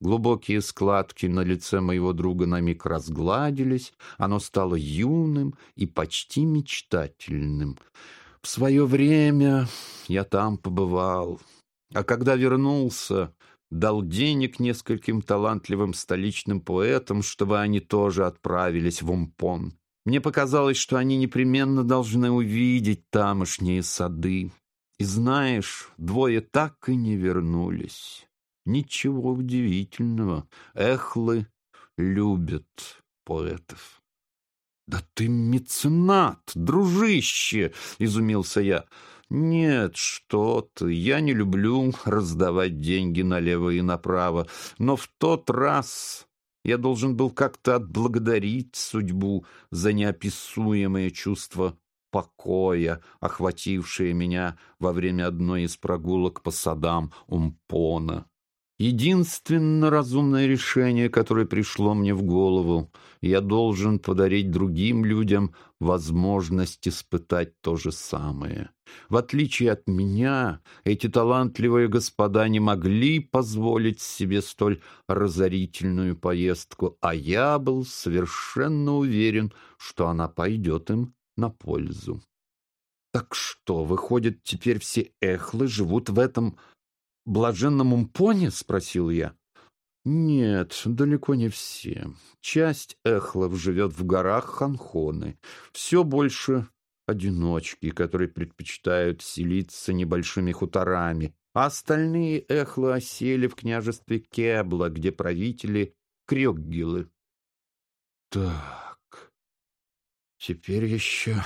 Глубокие складки на лице моего друга на миг разгладились, оно стало юным и почти мечтательным. В свое время я там побывал, а когда вернулся, дал денег нескольким талантливым столичным поэтам, чтобы они тоже отправились в Умпон. Мне показалось, что они непременно должны увидеть тамошние сады. И знаешь, двое так и не вернулись. Ничего удивительного. Эхлы любят поэтов. «Да ты меценат, дружище!» — изумился я. «Нет, что ты, я не люблю раздавать деньги налево и направо, но в тот раз я должен был как-то отблагодарить судьбу за неописуемое чувство покоя, охватившее меня во время одной из прогулок по садам Умпона. Единственное разумное решение, которое пришло мне в голову, я должен подарить другим людям возможность испытать то же самое. В отличие от меня, эти талантливые господа не могли позволить себе столь разорительную поездку, а я был совершенно уверен, что она пойдет им на пользу. Так что, выходит, теперь все эхлы живут в этом блаженном Умпоне?» — спросил я. «Нет, далеко не все. Часть эхлов живет в горах Ханхоны. Все больше одиночки, которые предпочитают селиться небольшими хуторами, а остальные эхлы осели в княжестве Кебла, где правители — крёггилы. Так, теперь еще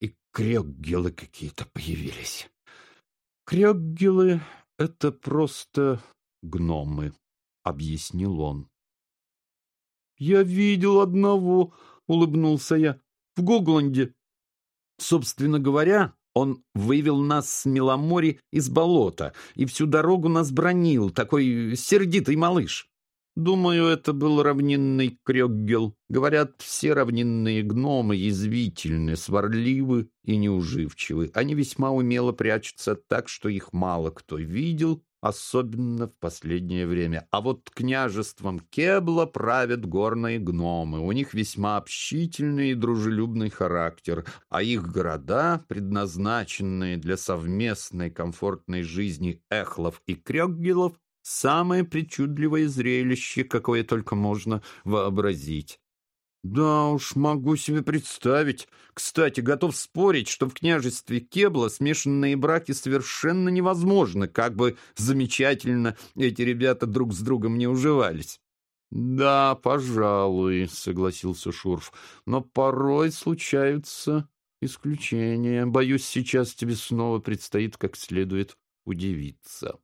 и крёггилы какие-то появились. Крёггилы «Это просто гномы», — объяснил он. «Я видел одного», — улыбнулся я, — «в Гогланде». Собственно говоря, он вывел нас с Меломори из болота и всю дорогу нас бронил, такой сердитый малыш. Думаю, это был равнинный крёггел. Говорят, все равнинные гномы язвительны, сварливы и неуживчивы. Они весьма умело прячутся так, что их мало кто видел, особенно в последнее время. А вот княжеством Кебла правят горные гномы. У них весьма общительный и дружелюбный характер, а их города, предназначенные для совместной комфортной жизни эхлов и крёггелов, Самое причудливое зрелище, какое только можно вообразить. Да уж, могу себе представить. Кстати, готов спорить, что в княжестве Кебла смешанные браки совершенно невозможны, как бы замечательно эти ребята друг с другом не уживались. «Да, пожалуй», — согласился Шурф, — «но порой случаются исключения. Боюсь, сейчас тебе снова предстоит как следует удивиться».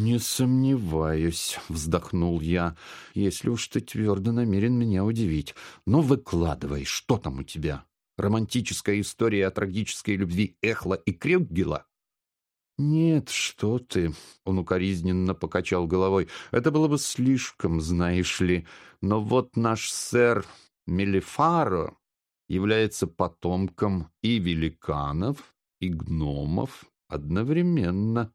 «Не сомневаюсь», — вздохнул я, — «если уж ты твердо намерен меня удивить. Но выкладывай, что там у тебя? Романтическая история о трагической любви Эхла и Крюггела?» «Нет, что ты!» — он укоризненно покачал головой. «Это было бы слишком, знаешь ли. Но вот наш сэр Мелифаро является потомком и великанов, и гномов одновременно.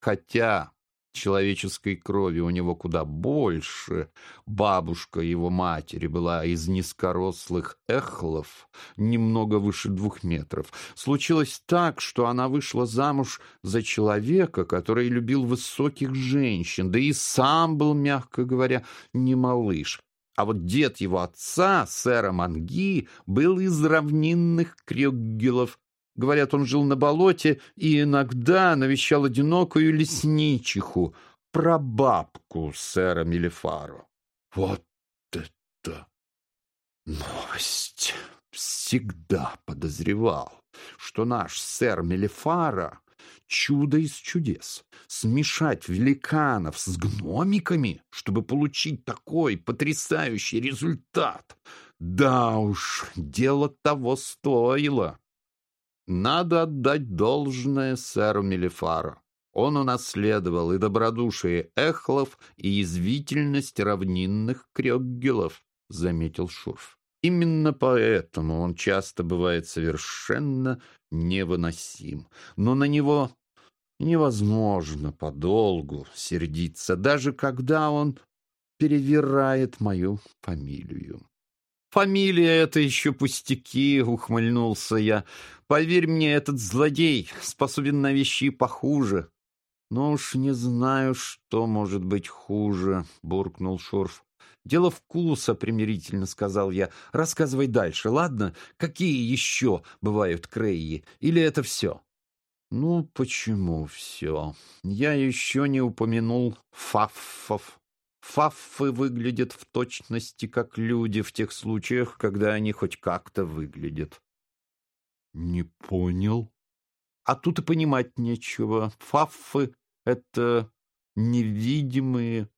Хотя человеческой крови у него куда больше. Бабушка его матери была из низкорослых эхлов, немного выше двух метров. Случилось так, что она вышла замуж за человека, который любил высоких женщин, да и сам был, мягко говоря, не малыш. А вот дед его отца, сэра Манги, был из равнинных крёггелов, Говорят, он жил на болоте и иногда навещал одинокую лесничиху, прабабку сэра Мелифаро. Вот это новость! Всегда подозревал, что наш сэр Мелифара — чудо из чудес. Смешать великанов с гномиками, чтобы получить такой потрясающий результат. Да уж, дело того стоило. Надо отдать должное сэру Мелифару. Он унаследовал и добродушие эхлов, и язвительность равнинных крёггелов, — заметил Шурф. Именно поэтому он часто бывает совершенно невыносим. Но на него Невозможно подолгу сердиться, даже когда он перевирает мою фамилию. «Фамилия — это еще пустяки», — ухмыльнулся я. «Поверь мне, этот злодей способен на вещи похуже». «Ну уж не знаю, что может быть хуже», — буркнул Шурф. «Дело вкуса», — примирительно сказал я. «Рассказывай дальше, ладно? Какие еще бывают крейи? Или это все?» «Ну, почему все? Я еще не упомянул фаффов. Фаффы выглядят в точности как люди в тех случаях, когда они хоть как-то выглядят». «Не понял». «А тут и понимать нечего. Фаффы — это невидимые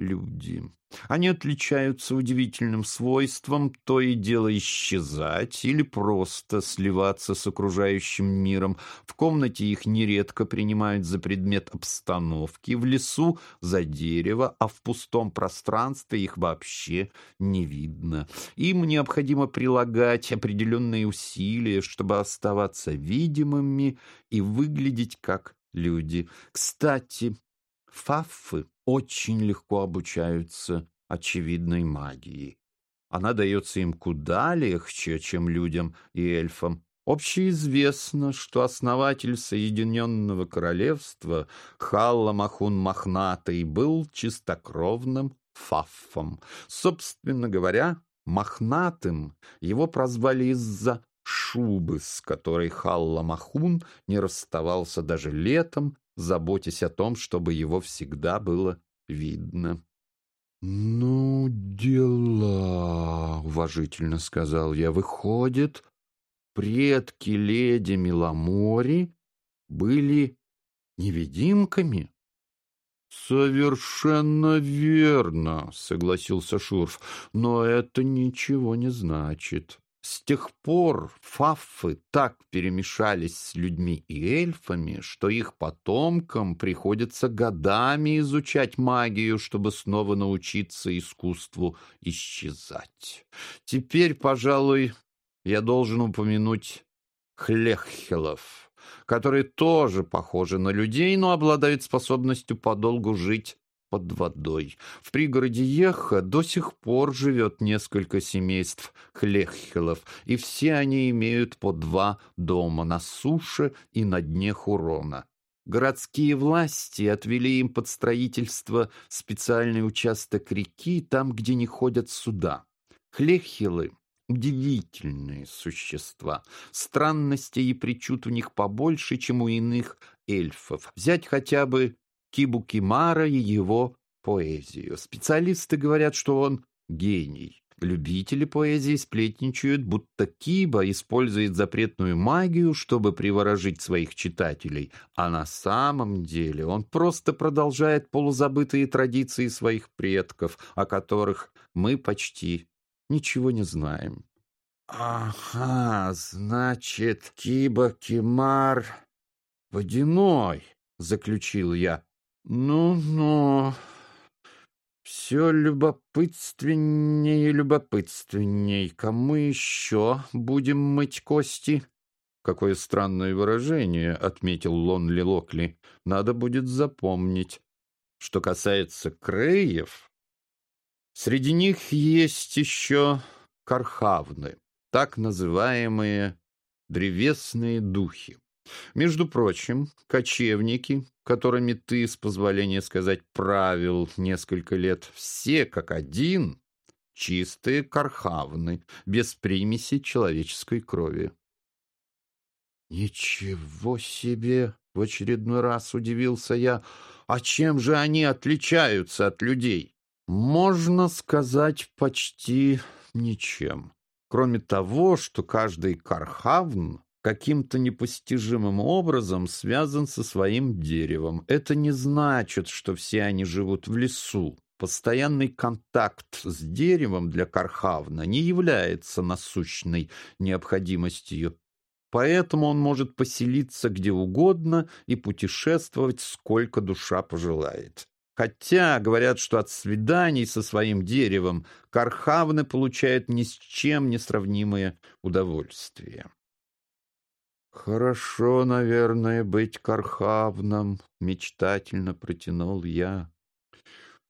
люди. Они отличаются удивительным свойством то и дело исчезать или просто сливаться с окружающим миром. В комнате их нередко принимают за предмет обстановки, в лесу — за дерево, а в пустом пространстве их вообще не видно. Им необходимо прилагать определенные усилия, чтобы оставаться видимыми и выглядеть как люди. Кстати, фаффы очень легко обучаются очевидной магии. Она дается им куда легче, чем людям и эльфам. Общеизвестно, что основатель Соединенного Королевства Халла Махун Мохнатый был чистокровным фаффом. Собственно говоря, Мохнатым его прозвали из-за шубы, с которой Халла Махун не расставался даже летом заботясь о том, чтобы его всегда было видно. «Ну, дела», — уважительно сказал я, — «выходит, предки леди Миломори были невидимками?» «Совершенно верно», — согласился Шурф, — «но это ничего не значит. С тех пор фаффы так перемешались с людьми и эльфами, что их потомкам приходится годами изучать магию, чтобы снова научиться искусству исчезать. Теперь, пожалуй, я должен упомянуть хлеххелов, которые тоже похожи на людей, но обладают способностью подолгу жить под водой. В пригороде Еха до сих пор живет несколько семейств хлеххелов, и все они имеют по два дома на суше и на дне Хурона. Городские власти отвели им под строительство специальный участок реки, там, где не ходят суда. Хлехилы — удивительные существа. Странностей и причуд у них побольше, чем у иных эльфов. Взять хотя бы Кибукимара и его поэзию. Специалисты говорят, что он гений. Любители поэзии сплетничают, будто Киба использует запретную магию, чтобы приворожить своих читателей, а на самом деле он просто продолжает полузабытые традиции своих предков, о которых мы почти ничего не знаем. «Ага, значит, Киба Кимар водяной», — заключил я. Ну-ну, все любопытственнее и любопытственней. Кому еще будем мыть кости? Какое странное выражение, отметил Лонли Локли. Надо будет запомнить. Что касается Креев, среди них есть еще кархавны, так называемые древесные духи. Между прочим, кочевники, которыми ты, с позволения сказать, правил несколько лет, все как один чистые кархавны, без примеси человеческой крови. «Ничего себе!» — в очередной раз удивился я. «А чем же они отличаются от людей?» «Можно сказать, почти ничем. Кроме того, что каждый кархавн каким-то непостижимым образом связан со своим деревом. Это не значит, что все они живут в лесу. Постоянный контакт с деревом для Кархавна не является насущной необходимостью. Поэтому он может поселиться где угодно и путешествовать сколько душа пожелает. Хотя говорят, что от свиданий со своим деревом Кархавны получают ни с чем не сравнимое удовольствие. Хорошо, наверное, быть Кархавном, мечтательно протянул я.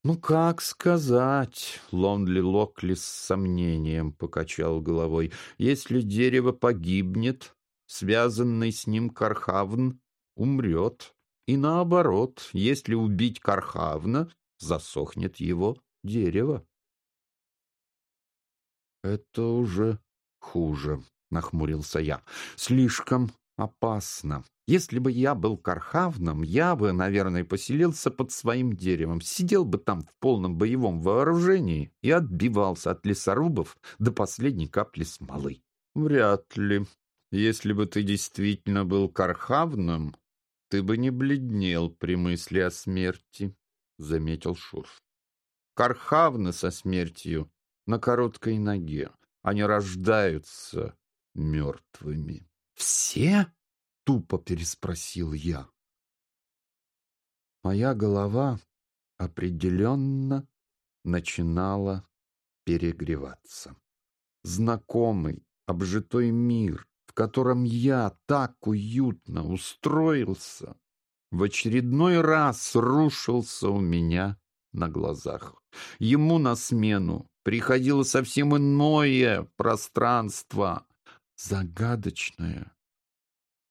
Ну, как сказать, Лонли Локли с сомнением покачал головой. Если дерево погибнет, связанный с ним Кархавн умрет. И наоборот, если убить Кархавна, засохнет его дерево. Это уже хуже, нахмурился я. Слишком опасно. Если бы я был Кархавном, я бы, наверное, поселился под своим деревом, сидел бы там в полном боевом вооружении и отбивался от лесорубов до последней капли смолы. Вряд ли. Если бы ты действительно был Кархавном, ты бы не бледнел при мысли о смерти, — заметил Шурф. Кархавны со смертью на короткой ноге. Они рождаются мертвыми. «Все?» — тупо переспросил я. Моя голова определенно начинала перегреваться. Знакомый, обжитой мир, в котором я так уютно устроился, в очередной раз рушился у меня на глазах. Ему на смену приходило совсем иное пространство, загадочное,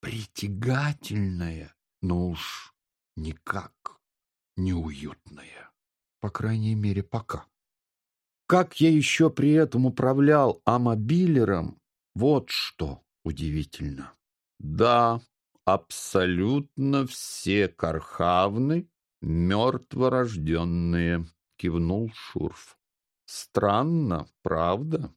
притягательное, но уж никак неуютное. По крайней мере, пока. Как я еще при этом управлял амобилером, вот что удивительно. Да, абсолютно все кархавны мертворожденные, кивнул Шурф. Странно, правда?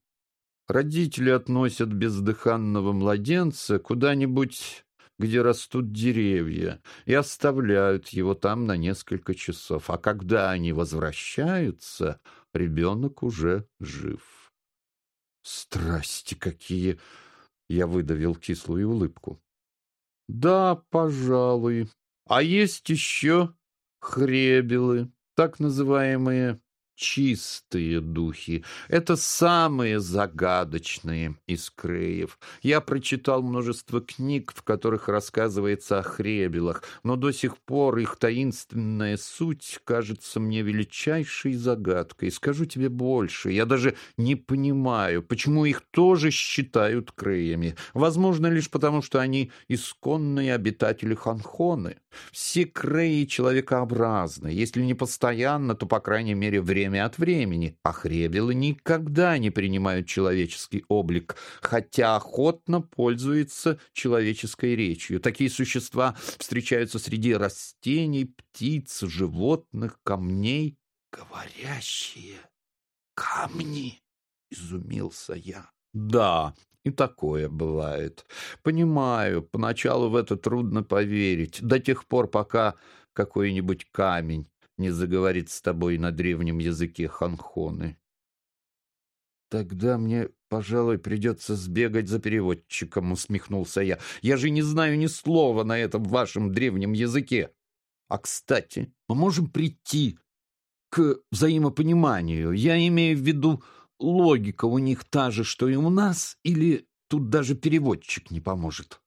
Родители относят бездыханного младенца куда-нибудь, где растут деревья, и оставляют его там на несколько часов. А когда они возвращаются, ребенок уже жив. Страсти какие! Я выдавил кислую улыбку. Да, пожалуй. А есть еще хребелы, так называемые чистые духи. Это самые загадочные из креев. Я прочитал множество книг, в которых рассказывается о хребелах, но до сих пор их таинственная суть кажется мне величайшей загадкой. Скажу тебе больше, я даже не понимаю, почему их тоже считают креями. Возможно, лишь потому, что они исконные обитатели Ханхоны. Все креи человекообразны. Если не постоянно, то, по крайней мере, время время от времени, а хребелы никогда не принимают человеческий облик, хотя охотно пользуются человеческой речью. Такие существа встречаются среди растений, птиц, животных, камней. «Говорящие камни!» — изумился я. «Да, и такое бывает. Понимаю, поначалу в это трудно поверить, до тех пор, пока какой-нибудь камень не заговорит с тобой на древнем языке ханхоны. Тогда мне, пожалуй, придется сбегать за переводчиком, усмехнулся я. Я же не знаю ни слова на этом вашем древнем языке. А, кстати, мы можем прийти к взаимопониманию. Я имею в виду, логика у них та же, что и у нас, или тут даже переводчик не поможет?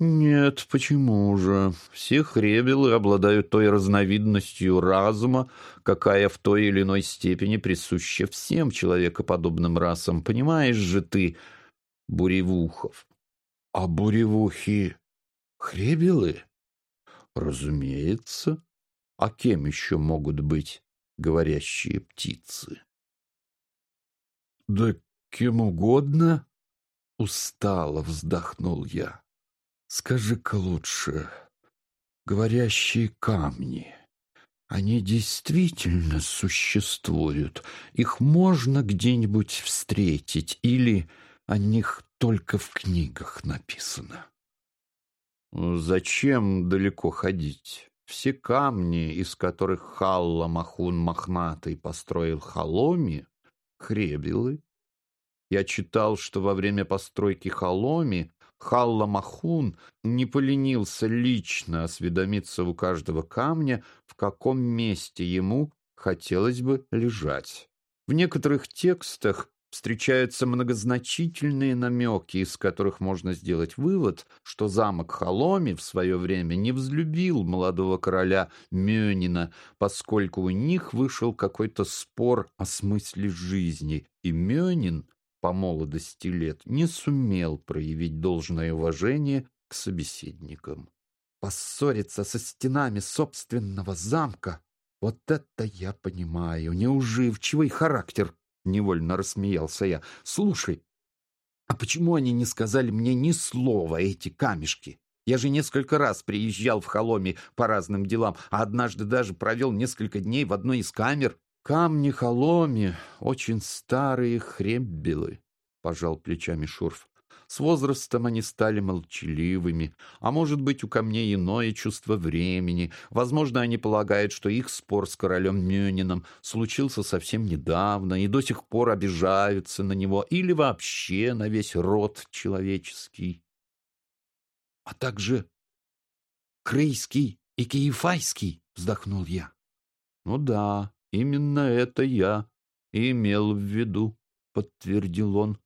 Нет, почему же? Все хребелы обладают той разновидностью разума, какая в той или иной степени присуща всем человекоподобным расам. Понимаешь же ты, буревухов? А буревухи хребелы? Разумеется. А кем еще могут быть говорящие птицы? Да кем угодно, устало вздохнул я. Скажи-ка лучше, говорящие камни, они действительно существуют? Их можно где-нибудь встретить или о них только в книгах написано? Зачем далеко ходить? Все камни, из которых Халла Махун Мохнатый построил Халоми, хребелы. Я читал, что во время постройки Халоми Халла Махун не поленился лично осведомиться у каждого камня, в каком месте ему хотелось бы лежать. В некоторых текстах встречаются многозначительные намеки, из которых можно сделать вывод, что замок Холоми в свое время не взлюбил молодого короля Мёнина, поскольку у них вышел какой-то спор о смысле жизни, и Мёнин по молодости лет не сумел проявить должное уважение к собеседникам. Поссориться со стенами собственного замка — вот это я понимаю, неуживчивый характер Невольно рассмеялся я. «Слушай, а почему они не сказали мне ни слова, эти камешки? Я же несколько раз приезжал в Холоме по разным делам, а однажды даже провел несколько дней в одной из камер. Камни Холоми очень старые хреббелы», — пожал плечами Шурф. С возрастом они стали молчаливыми, а может быть, у камней иное чувство времени. Возможно, они полагают, что их спор с королем Мюнином случился совсем недавно и до сих пор обижаются на него или вообще на весь род человеческий. А также Крейский и Киефайский, вздохнул я. Ну да, именно это я имел в виду, подтвердил он.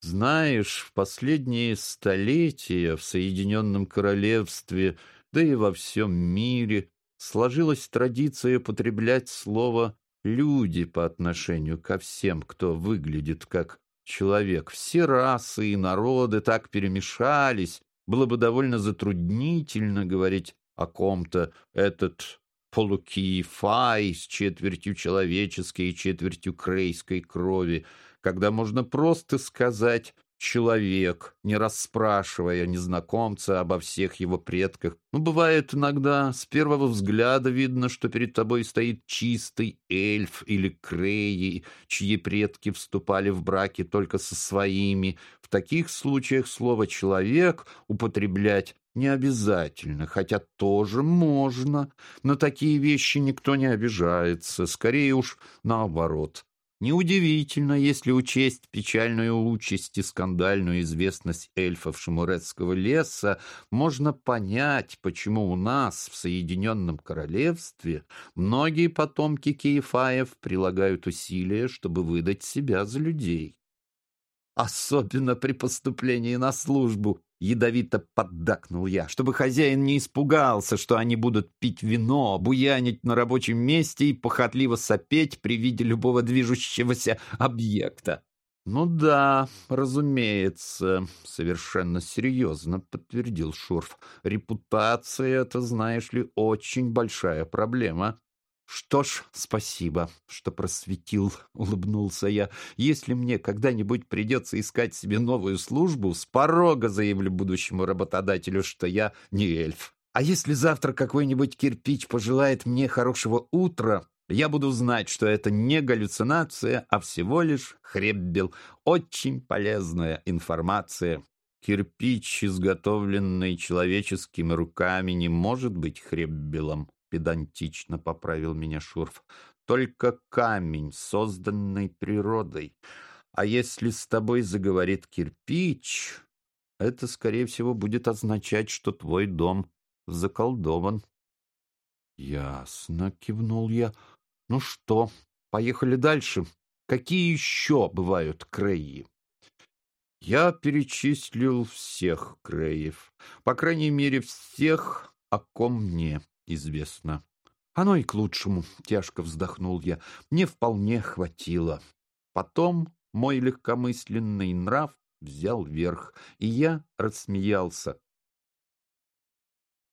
Знаешь, в последние столетия в Соединенном Королевстве, да и во всем мире, сложилась традиция употреблять слово «люди» по отношению ко всем, кто выглядит как человек. Все расы и народы так перемешались, было бы довольно затруднительно говорить о ком-то этот полукиефай с четвертью человеческой и четвертью крейской крови — когда можно просто сказать «человек», не расспрашивая незнакомца обо всех его предках. Ну, бывает иногда, с первого взгляда видно, что перед тобой стоит чистый эльф или креи, чьи предки вступали в браки только со своими. В таких случаях слово «человек» употреблять не обязательно, хотя тоже можно. На такие вещи никто не обижается, скорее уж наоборот. Неудивительно, если учесть печальную участь и скандальную известность эльфов Шамурецкого леса, можно понять, почему у нас в Соединенном Королевстве многие потомки Киефаев прилагают усилия, чтобы выдать себя за людей. Особенно при поступлении на службу, Ядовито поддакнул я, чтобы хозяин не испугался, что они будут пить вино, буянить на рабочем месте и похотливо сопеть при виде любого движущегося объекта. «Ну да, разумеется», — совершенно серьезно подтвердил Шурф. «Репутация — это, знаешь ли, очень большая проблема. «Что ж, спасибо, что просветил», — улыбнулся я. «Если мне когда-нибудь придется искать себе новую службу, с порога заявлю будущему работодателю, что я не эльф. А если завтра какой-нибудь кирпич пожелает мне хорошего утра, я буду знать, что это не галлюцинация, а всего лишь хреббел. Очень полезная информация». Кирпич, изготовленный человеческими руками, не может быть хреббелом педантично поправил меня Шурф. Только камень, созданный природой. А если с тобой заговорит кирпич, это, скорее всего, будет означать, что твой дом заколдован. Ясно, кивнул я. Ну что, поехали дальше. Какие еще бывают креи? Я перечислил всех креев. По крайней мере, всех, о ком мне известно. Оно и к лучшему, тяжко вздохнул я. Мне вполне хватило. Потом мой легкомысленный нрав взял верх, и я рассмеялся.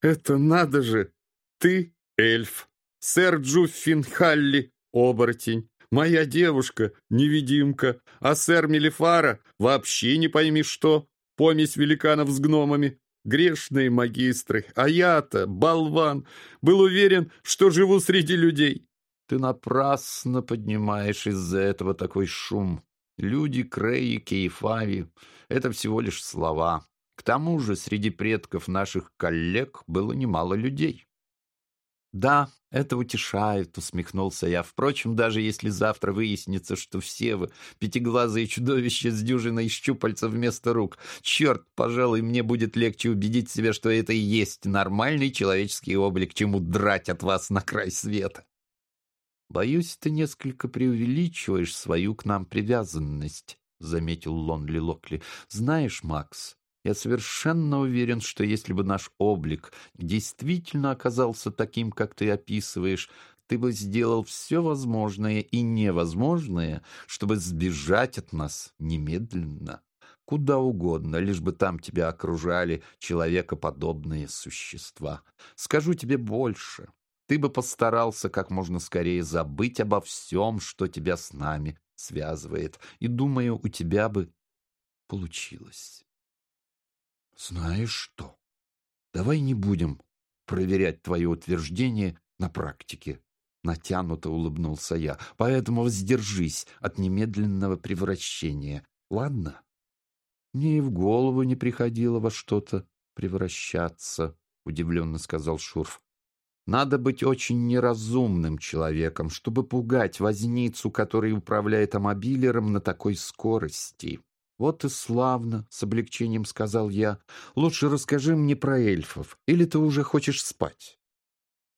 «Это надо же! Ты эльф, сэр Джуффин Халли, оборотень, моя девушка, невидимка, а сэр Мелифара вообще не пойми что, помесь великанов с гномами. Грешные магистры, а я-то, болван, был уверен, что живу среди людей. Ты напрасно поднимаешь из-за этого такой шум. Люди Креи, Кейфави — это всего лишь слова. К тому же среди предков наших коллег было немало людей. «Да, это утешает», — усмехнулся я. «Впрочем, даже если завтра выяснится, что все вы пятиглазые чудовища с дюжиной щупальца вместо рук, черт, пожалуй, мне будет легче убедить себя, что это и есть нормальный человеческий облик, чему драть от вас на край света». «Боюсь, ты несколько преувеличиваешь свою к нам привязанность», заметил Лонли Локли. Знаешь, Макс, я совершенно уверен, что если бы наш облик действительно оказался таким, как ты описываешь, ты бы сделал все возможное и невозможное, чтобы сбежать от нас немедленно. Куда угодно, лишь бы там тебя окружали человекоподобные существа. Скажу тебе больше. Ты бы постарался как можно скорее забыть обо всем, что тебя с нами связывает. И, думаю, у тебя бы получилось. Знаешь что? Давай не будем проверять твое утверждение на практике. Натянуто улыбнулся я. Поэтому воздержись от немедленного превращения. Ладно? Мне и в голову не приходило во что-то превращаться, удивленно сказал Шурф. Надо быть очень неразумным человеком, чтобы пугать возницу, который управляет амобилером на такой скорости. «Вот и славно», — с облегчением сказал я. «Лучше расскажи мне про эльфов. Или ты уже хочешь спать?»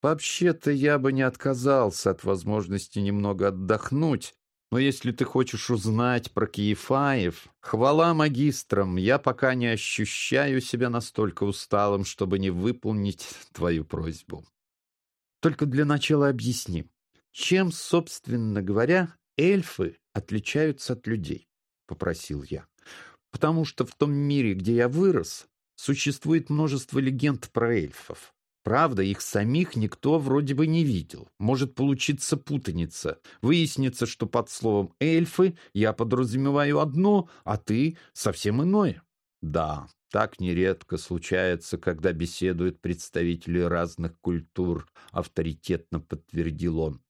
«Вообще-то я бы не отказался от возможности немного отдохнуть, но если ты хочешь узнать про Киефаев, хвала магистрам, я пока не ощущаю себя настолько усталым, чтобы не выполнить твою просьбу. Только для начала объясни, чем, собственно говоря, эльфы отличаются от людей?» — попросил я потому что в том мире, где я вырос, существует множество легенд про эльфов. Правда, их самих никто вроде бы не видел. Может получиться путаница. Выяснится, что под словом «эльфы» я подразумеваю одно, а ты — совсем иное. Да, так нередко случается, когда беседуют представители разных культур, авторитетно подтвердил он.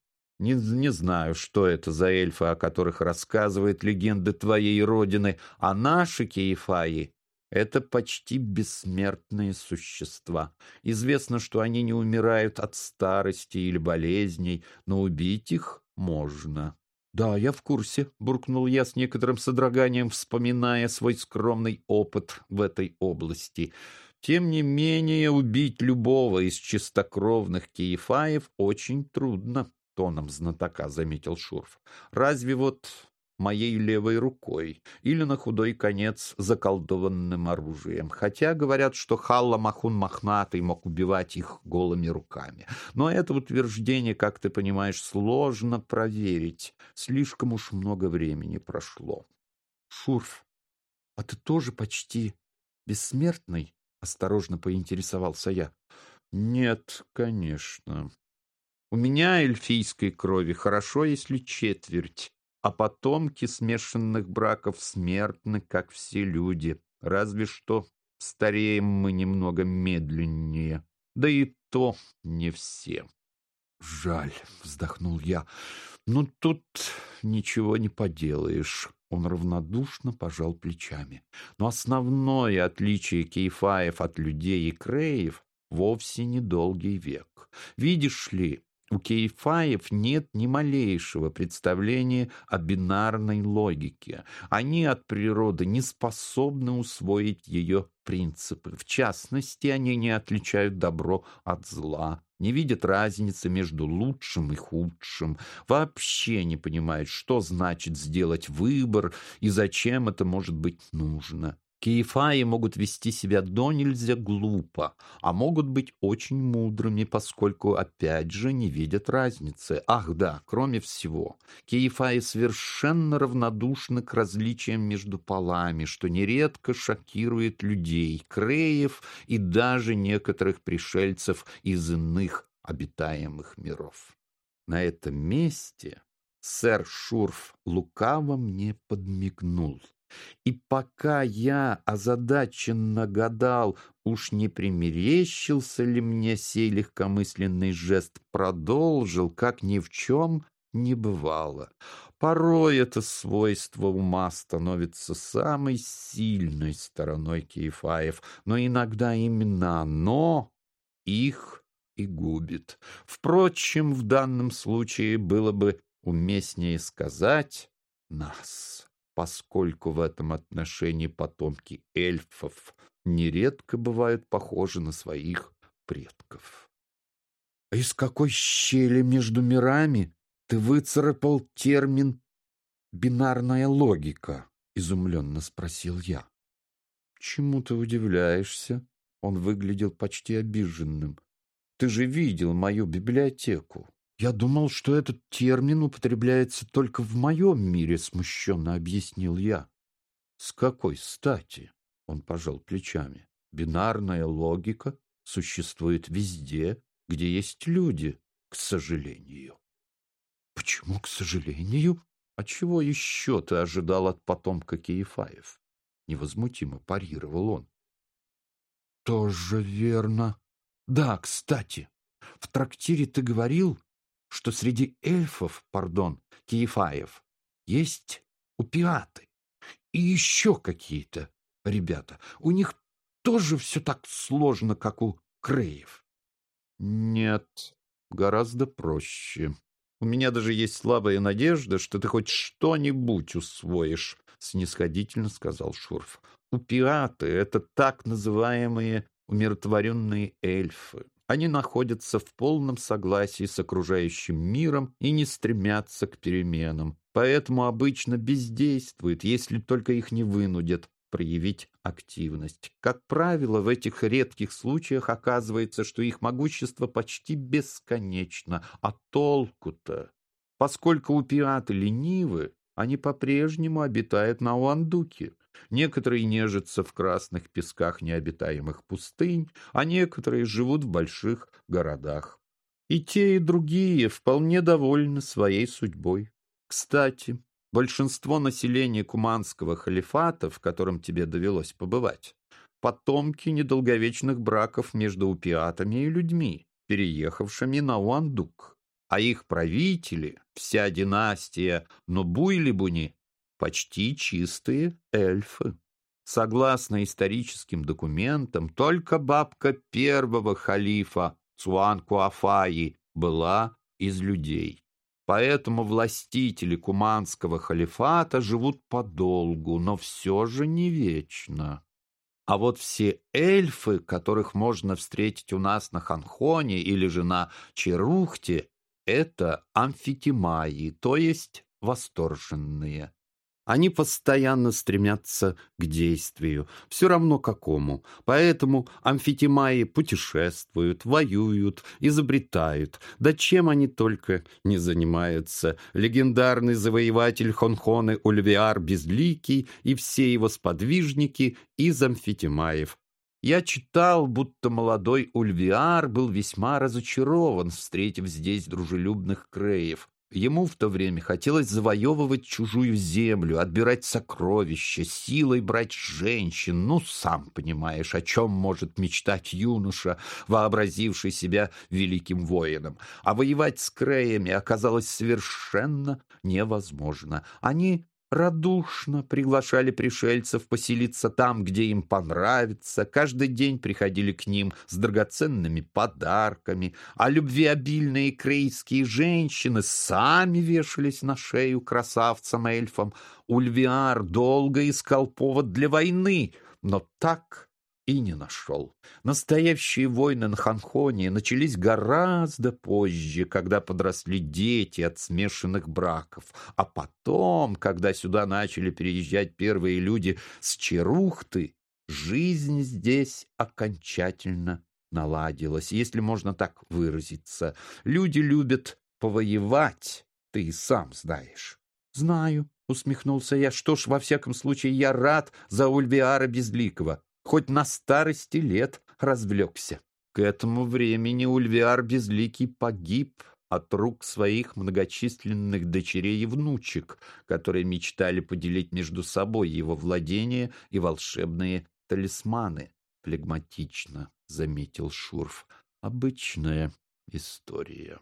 Не, не знаю, что это за эльфы, о которых рассказывает легенда твоей родины, а наши кейфаи — это почти бессмертные существа. Известно, что они не умирают от старости или болезней, но убить их можно. «Да, я в курсе», — буркнул я с некоторым содроганием, вспоминая свой скромный опыт в этой области. Тем не менее, убить любого из чистокровных киефаев очень трудно тоном знатока заметил Шурф. Разве вот моей левой рукой или на худой конец заколдованным оружием. Хотя говорят, что Халла Махун Мохнатый мог убивать их голыми руками. Но это утверждение, как ты понимаешь, сложно проверить. Слишком уж много времени прошло. Шурф, а ты тоже почти бессмертный? Осторожно поинтересовался я. Нет, конечно. У меня эльфийской крови хорошо, если четверть, а потомки смешанных браков смертны, как все люди. Разве что стареем мы немного медленнее. Да и то не все. Жаль, вздохнул я. Ну, тут ничего не поделаешь. Он равнодушно пожал плечами. Но основное отличие кейфаев от людей и креев вовсе не долгий век. Видишь ли, у кейфаев нет ни малейшего представления о бинарной логике. Они от природы не способны усвоить ее принципы. В частности, они не отличают добро от зла, не видят разницы между лучшим и худшим, вообще не понимают, что значит сделать выбор и зачем это может быть нужно. Киефаи могут вести себя до нельзя глупо, а могут быть очень мудрыми, поскольку, опять же, не видят разницы. Ах да, кроме всего, киефаи совершенно равнодушны к различиям между полами, что нередко шокирует людей, креев и даже некоторых пришельцев из иных обитаемых миров. На этом месте сэр Шурф лукаво мне подмигнул. И пока я озадаченно гадал, уж не примерещился ли мне сей легкомысленный жест, продолжил, как ни в чем не бывало. Порой это свойство ума становится самой сильной стороной Киефаев, но иногда именно оно их и губит. Впрочем, в данном случае было бы уместнее сказать «нас» поскольку в этом отношении потомки эльфов нередко бывают похожи на своих предков. А из какой щели между мирами ты выцарапал термин «бинарная логика»? — изумленно спросил я. «Чему ты удивляешься?» Он выглядел почти обиженным. «Ты же видел мою библиотеку. Я думал, что этот термин употребляется только в моем мире», — смущенно объяснил я. «С какой стати?» — он пожал плечами. «Бинарная логика существует везде, где есть люди, к сожалению». «Почему, к сожалению?» «А чего еще ты ожидал от потомка Киефаев?» Невозмутимо парировал он. «Тоже верно. Да, кстати, в трактире ты говорил, что среди эльфов, пардон, Киефаев, есть упиаты и еще какие-то ребята. У них тоже все так сложно, как у Креев». «Нет, гораздо проще», у меня даже есть слабая надежда, что ты хоть что-нибудь усвоишь, — снисходительно сказал Шурф. У пираты — это так называемые умиротворенные эльфы. Они находятся в полном согласии с окружающим миром и не стремятся к переменам, поэтому обычно бездействуют, если только их не вынудят проявить активность. Как правило, в этих редких случаях оказывается, что их могущество почти бесконечно. А толку-то? Поскольку у пираты ленивы, они по-прежнему обитают на Уандуке. Некоторые нежатся в красных песках необитаемых пустынь, а некоторые живут в больших городах. И те, и другие вполне довольны своей судьбой. Кстати, Большинство населения Куманского халифата, в котором тебе довелось побывать, потомки недолговечных браков между упиатами и людьми, переехавшими на Уандук. А их правители, вся династия Нубуйлибуни, почти чистые эльфы. Согласно историческим документам, только бабка первого халифа Цуанкуафаи была из людей. Поэтому властители куманского халифата живут подолгу, но все же не вечно. А вот все эльфы, которых можно встретить у нас на Ханхоне или же на Черухте, это амфитимаи, то есть восторженные. Они постоянно стремятся к действию, все равно какому. Поэтому амфитимаи путешествуют, воюют, изобретают. Да чем они только не занимаются. Легендарный завоеватель Хонхоны Ульвиар Безликий и все его сподвижники из амфитимаев. Я читал, будто молодой Ульвиар был весьма разочарован, встретив здесь дружелюбных креев. Ему в то время хотелось завоевывать чужую землю, отбирать сокровища, силой брать женщин. Ну, сам понимаешь, о чем может мечтать юноша, вообразивший себя великим воином. А воевать с Креями оказалось совершенно невозможно. Они радушно приглашали пришельцев поселиться там, где им понравится, каждый день приходили к ним с драгоценными подарками, а любвеобильные крейские женщины сами вешались на шею красавцам-эльфам. Ульвиар долго искал повод для войны, но так и не нашел. Настоящие войны на Ханхоне начались гораздо позже, когда подросли дети от смешанных браков. А потом, когда сюда начали переезжать первые люди с Черухты, жизнь здесь окончательно наладилась, если можно так выразиться. Люди любят повоевать, ты и сам знаешь. Знаю, усмехнулся я. Что ж, во всяком случае, я рад за Ульвиара Безликого хоть на старости лет развлекся. К этому времени Ульвиар Безликий погиб от рук своих многочисленных дочерей и внучек, которые мечтали поделить между собой его владения и волшебные талисманы. Флегматично заметил Шурф. Обычная история.